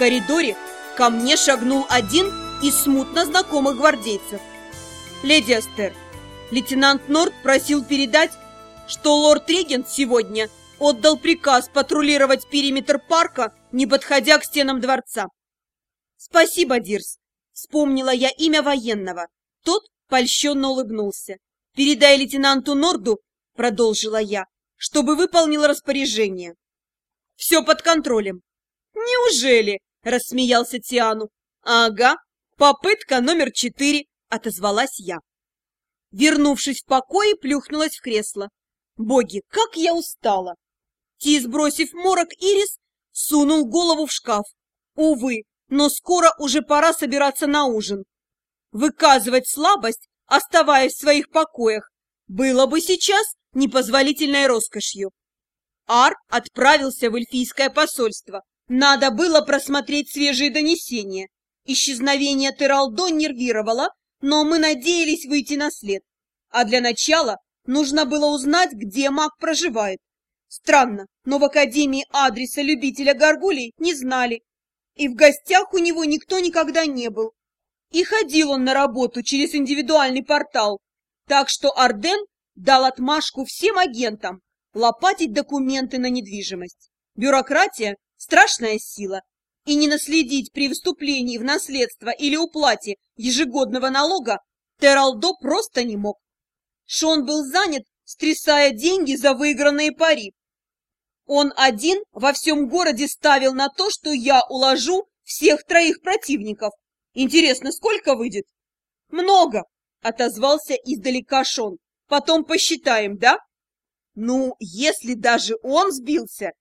коридоре ко мне шагнул один из смутно знакомых гвардейцев. «Леди Эстер, лейтенант Норд просил передать, что лорд-регент сегодня отдал приказ патрулировать периметр парка, не подходя к стенам дворца». «Спасибо, Дирс!» — вспомнила я имя военного. Тот польщенно улыбнулся. «Передай лейтенанту Норду, — продолжила я, — чтобы выполнил распоряжение. Все под контролем. Неужели? — рассмеялся Тиану. Ага, попытка номер четыре, — отозвалась я. Вернувшись в покой, плюхнулась в кресло. Боги, как я устала! Ти, сбросив морок Ирис, сунул голову в шкаф. Увы, но скоро уже пора собираться на ужин. Выказывать слабость, оставаясь в своих покоях, было бы сейчас непозволительной роскошью. Ар отправился в эльфийское посольство. Надо было просмотреть свежие донесения. Исчезновение Тералдо нервировало, но мы надеялись выйти на след. А для начала нужно было узнать, где маг проживает. Странно, но в Академии адреса любителя горгулей не знали. И в гостях у него никто никогда не был. И ходил он на работу через индивидуальный портал. Так что Арден дал отмашку всем агентам лопатить документы на недвижимость. Бюрократия – страшная сила, и не наследить при вступлении в наследство или уплате ежегодного налога Тералдо просто не мог. Шон был занят, стрясая деньги за выигранные пари. Он один во всем городе ставил на то, что я уложу всех троих противников. Интересно, сколько выйдет? Много, отозвался издалека Шон. Потом посчитаем, да? Ну, если даже он сбился,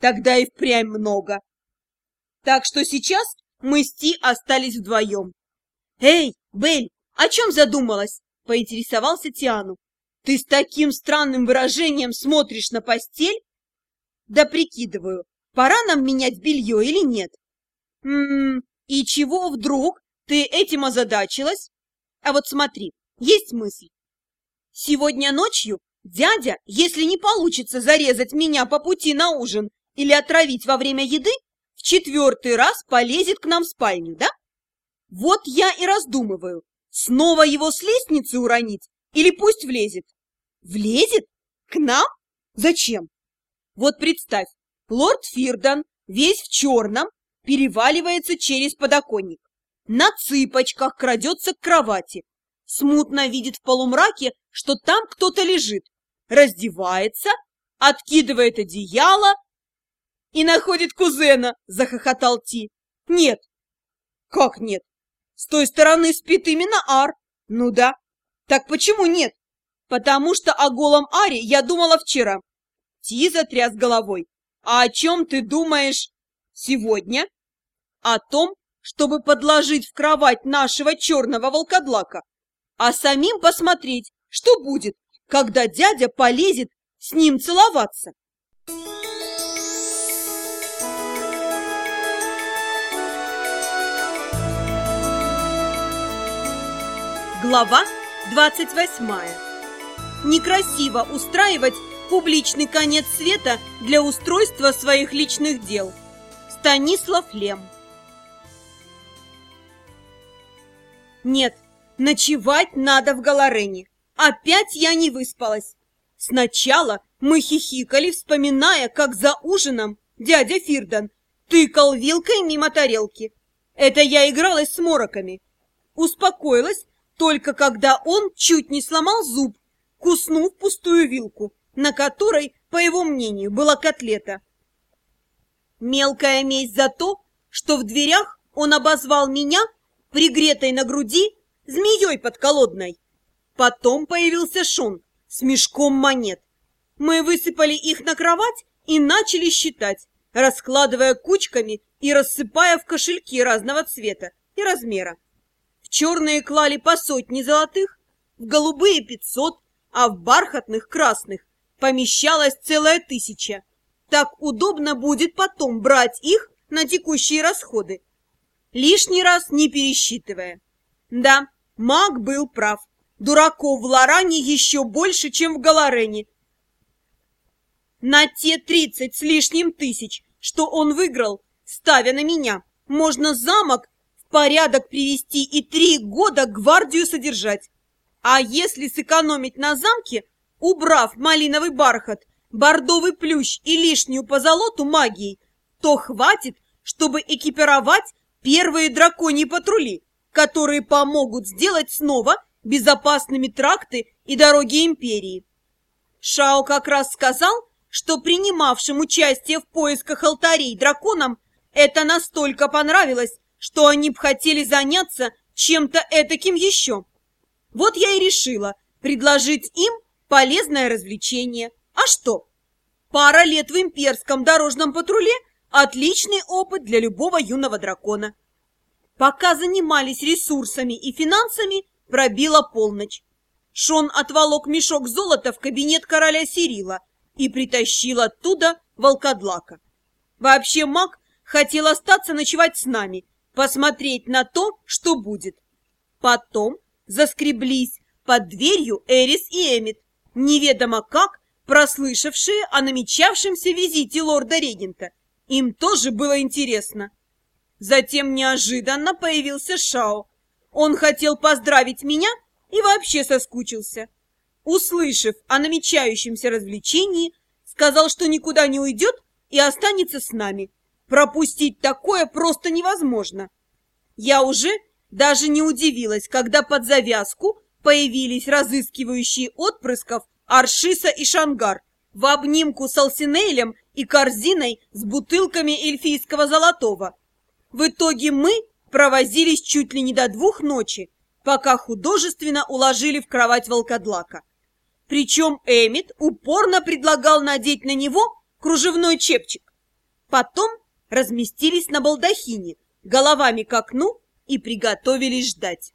тогда и впрямь много. Так что сейчас мы с Ти остались вдвоем. Эй, Бель, о чем задумалась? Поинтересовался Тиану. Ты с таким странным выражением смотришь на постель? Да прикидываю, пора нам менять белье или нет. Ммм, и чего вдруг ты этим озадачилась? А вот смотри, есть мысль. Сегодня ночью дядя, если не получится зарезать меня по пути на ужин или отравить во время еды, в четвертый раз полезет к нам в спальню, да? Вот я и раздумываю, снова его с лестницы уронить или пусть влезет. Влезет? К нам? Зачем? Вот представь, лорд Фирдан, весь в черном, переваливается через подоконник. На цыпочках крадется к кровати, смутно видит в полумраке, что там кто-то лежит, раздевается, откидывает одеяло и находит кузена, захохотал Ти. Нет. Как нет? С той стороны спит именно Ар. Ну да. Так почему нет? Потому что о голом Аре я думала вчера. Ти затряс головой. А о чем ты думаешь сегодня? О том, чтобы подложить в кровать нашего черного волкодлака а самим посмотреть, что будет, когда дядя полезет с ним целоваться. Глава 28. Некрасиво устраивать публичный конец света для устройства своих личных дел. Станислав Лем. Нет, Ночевать надо в Галарене. Опять я не выспалась. Сначала мы хихикали, вспоминая, как за ужином дядя Фирдан тыкал вилкой мимо тарелки. Это я игралась с мороками. Успокоилась только когда он чуть не сломал зуб, куснув пустую вилку, на которой, по его мнению, была котлета. Мелкая месть за то, что в дверях он обозвал меня, пригретой на груди, змеей подколодной. Потом появился Шон с мешком монет. Мы высыпали их на кровать и начали считать, раскладывая кучками и рассыпая в кошельки разного цвета и размера. Черные клали по сотне золотых, в голубые пятьсот, а в бархатных красных помещалась целая тысяча. Так удобно будет потом брать их на текущие расходы, лишний раз не пересчитывая. Да, маг был прав. Дураков в Лоране еще больше, чем в Галарене. На те тридцать с лишним тысяч, что он выиграл, ставя на меня, можно замок порядок привести и три года гвардию содержать. А если сэкономить на замке, убрав малиновый бархат, бордовый плющ и лишнюю позолоту магией, то хватит, чтобы экипировать первые драконьи патрули, которые помогут сделать снова безопасными тракты и дороги империи. Шао как раз сказал, что принимавшим участие в поисках алтарей драконам это настолько понравилось, что они б хотели заняться чем-то этаким еще. Вот я и решила предложить им полезное развлечение. А что? Пара лет в имперском дорожном патруле – отличный опыт для любого юного дракона. Пока занимались ресурсами и финансами, пробила полночь. Шон отволок мешок золота в кабинет короля Сирила и притащил оттуда волкодлака. Вообще маг хотел остаться ночевать с нами, посмотреть на то, что будет. Потом заскреблись под дверью Эрис и Эмит, неведомо как, прослышавшие о намечавшемся визите лорда-регента. Им тоже было интересно. Затем неожиданно появился Шао. Он хотел поздравить меня и вообще соскучился. Услышав о намечающемся развлечении, сказал, что никуда не уйдет и останется с нами. Пропустить такое просто невозможно. Я уже даже не удивилась, когда под завязку появились разыскивающие отпрысков Аршиса и Шангар в обнимку с Алсинейлем и корзиной с бутылками эльфийского золотого. В итоге мы провозились чуть ли не до двух ночи, пока художественно уложили в кровать волкодлака. Причем Эмит упорно предлагал надеть на него кружевной чепчик. Потом разместились на балдахине, головами к окну и приготовились ждать.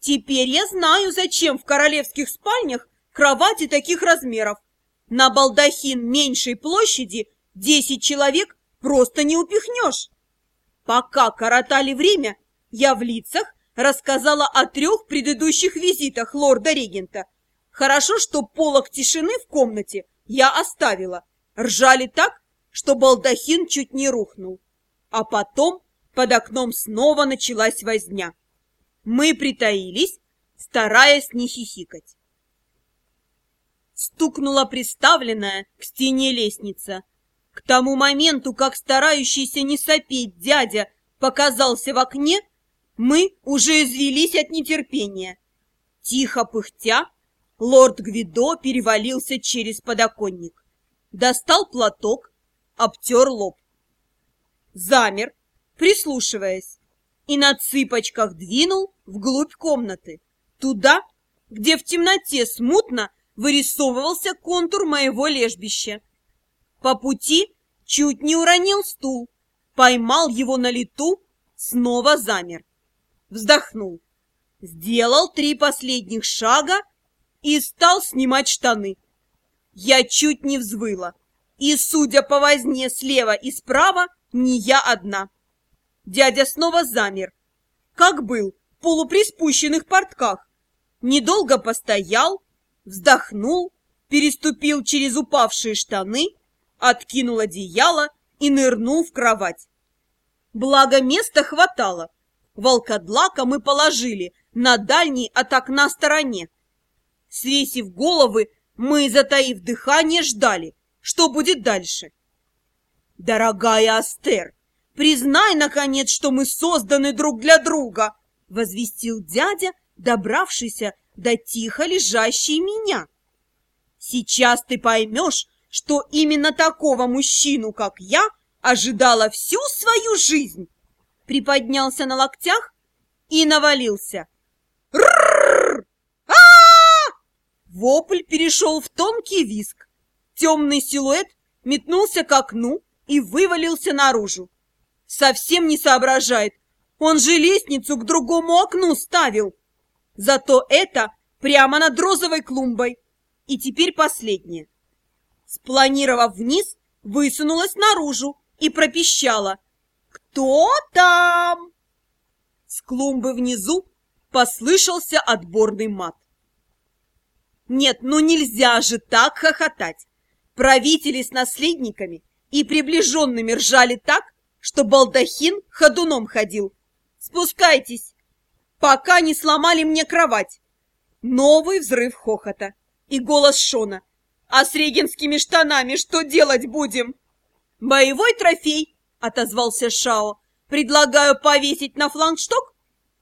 Теперь я знаю, зачем в королевских спальнях кровати таких размеров. На балдахин меньшей площади десять человек просто не упихнешь. Пока коротали время, я в лицах рассказала о трех предыдущих визитах лорда-регента. Хорошо, что полок тишины в комнате я оставила. Ржали так, что балдахин чуть не рухнул. А потом под окном снова началась возня. Мы притаились, стараясь не хихикать. Стукнула приставленная к стене лестница. К тому моменту, как старающийся не сопеть дядя показался в окне, мы уже извелись от нетерпения. Тихо пыхтя, лорд Гвидо перевалился через подоконник. Достал платок, обтер лоб. Замер, прислушиваясь, и на цыпочках двинул вглубь комнаты, туда, где в темноте смутно вырисовывался контур моего лежбища. По пути чуть не уронил стул, поймал его на лету, снова замер. Вздохнул, сделал три последних шага и стал снимать штаны. Я чуть не взвыла, и, судя по возне слева и справа, не я одна. Дядя снова замер, как был, в полуприспущенных портках. Недолго постоял, вздохнул, переступил через упавшие штаны, откинул одеяло и нырнул в кровать. Благо места хватало. Волкодлака мы положили на дальней от окна стороне. Свесив головы, мы, затаив дыхание, ждали, что будет дальше. «Дорогая Астер, признай, наконец, что мы созданы друг для друга!» возвестил дядя, добравшийся до тихо лежащей меня. «Сейчас ты поймешь, что именно такого мужчину, как я, ожидала всю свою жизнь!» Приподнялся на локтях и навалился. «Ррррр! а Вопль перешел в тонкий виск. Темный силуэт метнулся к окну и вывалился наружу. Совсем не соображает, он же лестницу к другому окну ставил. Зато это прямо над розовой клумбой. И теперь последнее. Спланировав вниз, высунулась наружу и пропищала. «Кто там?» С клумбы внизу послышался отборный мат. Нет, ну нельзя же так хохотать. Правители с наследниками и приближенными ржали так, что балдахин ходуном ходил. Спускайтесь, пока не сломали мне кровать. Новый взрыв хохота и голос Шона. А с регенскими штанами что делать будем? Боевой трофей, отозвался Шао. Предлагаю повесить на флагшток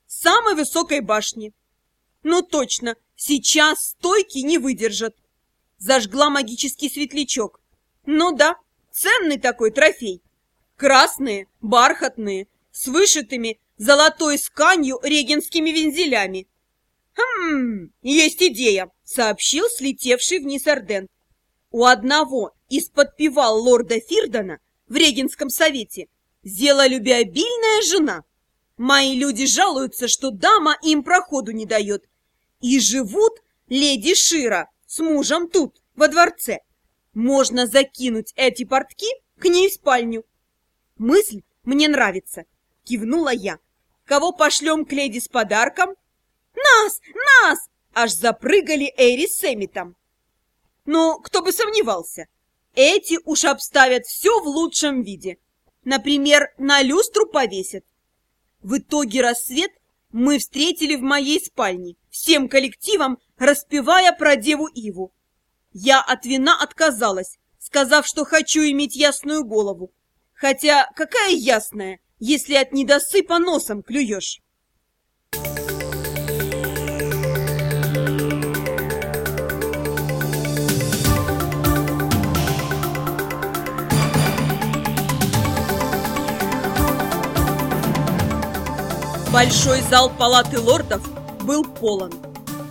самой высокой башни. Ну точно, сейчас стойки не выдержат. Зажгла магический светлячок. Ну да, ценный такой трофей. Красные, бархатные, с вышитыми золотой сканью регенскими вензелями. «Хм, есть идея», — сообщил слетевший вниз Орден. У одного из подпевал лорда Фирдона в Регенском совете зелолюбиобильная жена. Мои люди жалуются, что дама им проходу не дает. И живут леди Шира с мужем тут, во дворце. Можно закинуть эти портки к ней в спальню. Мысль мне нравится, кивнула я. Кого пошлем к леди с подарком? Нас! Нас! Аж запрыгали Эри с Эмитом. Ну, кто бы сомневался. Эти уж обставят все в лучшем виде. Например, на люстру повесят. В итоге рассвет мы встретили в моей спальне, всем коллективом распевая про Деву Иву. Я от вина отказалась, сказав, что хочу иметь ясную голову. Хотя какая ясная, если от недосыпа носом клюешь? Большой зал палаты лордов был полон.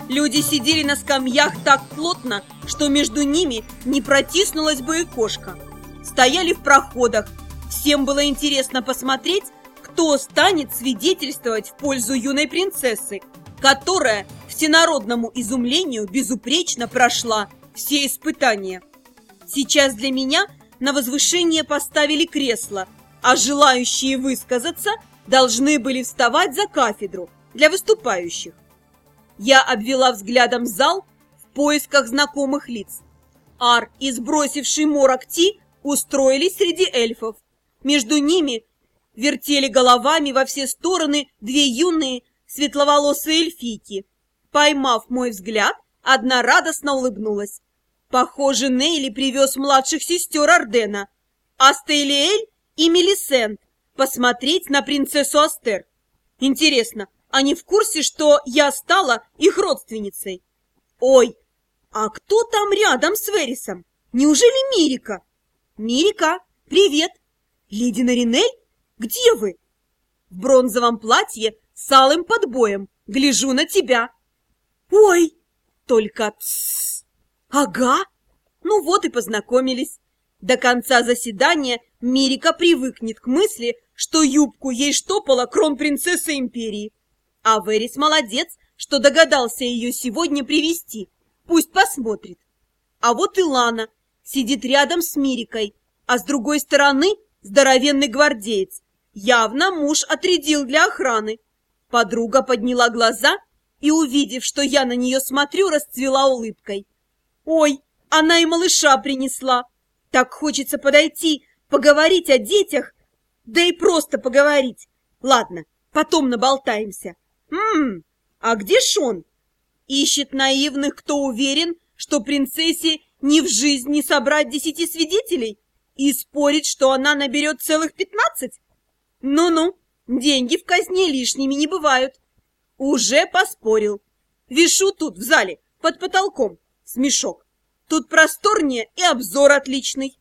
Люди сидели на скамьях так плотно, что между ними не протиснулась бы и кошка. Стояли в проходах. Всем было интересно посмотреть, кто станет свидетельствовать в пользу юной принцессы, которая всенародному изумлению безупречно прошла все испытания. Сейчас для меня на возвышение поставили кресло, а желающие высказаться – должны были вставать за кафедру для выступающих. Я обвела взглядом зал в поисках знакомых лиц. Ар и сбросивший морок Ти устроились среди эльфов. Между ними вертели головами во все стороны две юные светловолосые эльфийки. Поймав мой взгляд, одна радостно улыбнулась. Похоже, Нейли привез младших сестер Ардена, Астелиэль и Мелисент посмотреть на принцессу Астер. Интересно, они в курсе, что я стала их родственницей? Ой, а кто там рядом с Верисом? Неужели Мирика? Мирика, привет! Леди Наринель, где вы? В бронзовом платье с алым подбоем. Гляжу на тебя. Ой, только тссс. Ага. Ну вот и познакомились. До конца заседания Мирика привыкнет к мысли, что юбку ей штопала кронпринцесса империи. А Верис молодец, что догадался ее сегодня привести. Пусть посмотрит. А вот и Лана сидит рядом с Мирикой, а с другой стороны здоровенный гвардеец. Явно муж отрядил для охраны. Подруга подняла глаза и, увидев, что я на нее смотрю, расцвела улыбкой. «Ой, она и малыша принесла! Так хочется подойти, поговорить о детях да и просто поговорить. Ладно, потом наболтаемся. Ммм, а где Шон? Ищет наивных, кто уверен, что принцессе ни в жизнь не собрать десяти свидетелей и спорит, что она наберет целых пятнадцать? Ну-ну, деньги в казне лишними не бывают. Уже поспорил. Вишу тут, в зале, под потолком. Смешок. Тут просторнее и обзор отличный.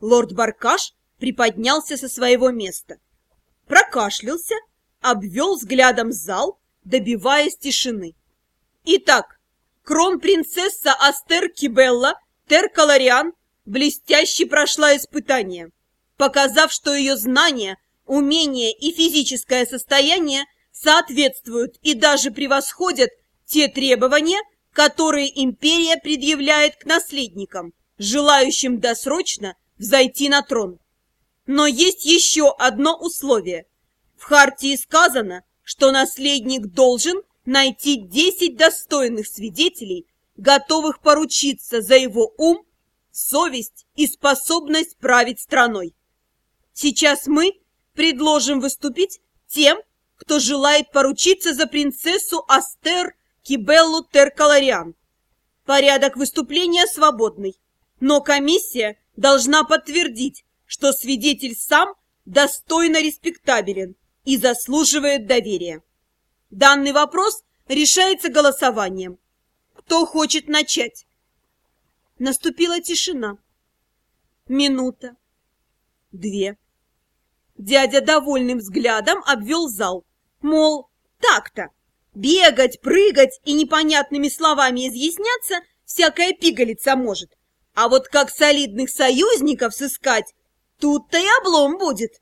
Лорд Баркаш приподнялся со своего места, прокашлялся, обвел взглядом зал, добиваясь тишины. Итак, кронпринцесса Астер Кибелла Теркалариан блестяще прошла испытание, показав, что ее знания, умения и физическое состояние соответствуют и даже превосходят те требования, которые империя предъявляет к наследникам, желающим досрочно взойти на трон. Но есть еще одно условие. В Хартии сказано, что наследник должен найти десять достойных свидетелей, готовых поручиться за его ум, совесть и способность править страной. Сейчас мы предложим выступить тем, кто желает поручиться за принцессу Астер Кибеллу Теркалариан. Порядок выступления свободный, но комиссия должна подтвердить, что свидетель сам достойно респектабелен и заслуживает доверия. Данный вопрос решается голосованием. Кто хочет начать? Наступила тишина. Минута. Две. Дядя довольным взглядом обвел зал. Мол, так-то. Бегать, прыгать и непонятными словами изъясняться всякая пигалица может. А вот как солидных союзников сыскать, тут-то и облом будет.